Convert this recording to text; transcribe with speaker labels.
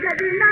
Speaker 1: जदीरनाथ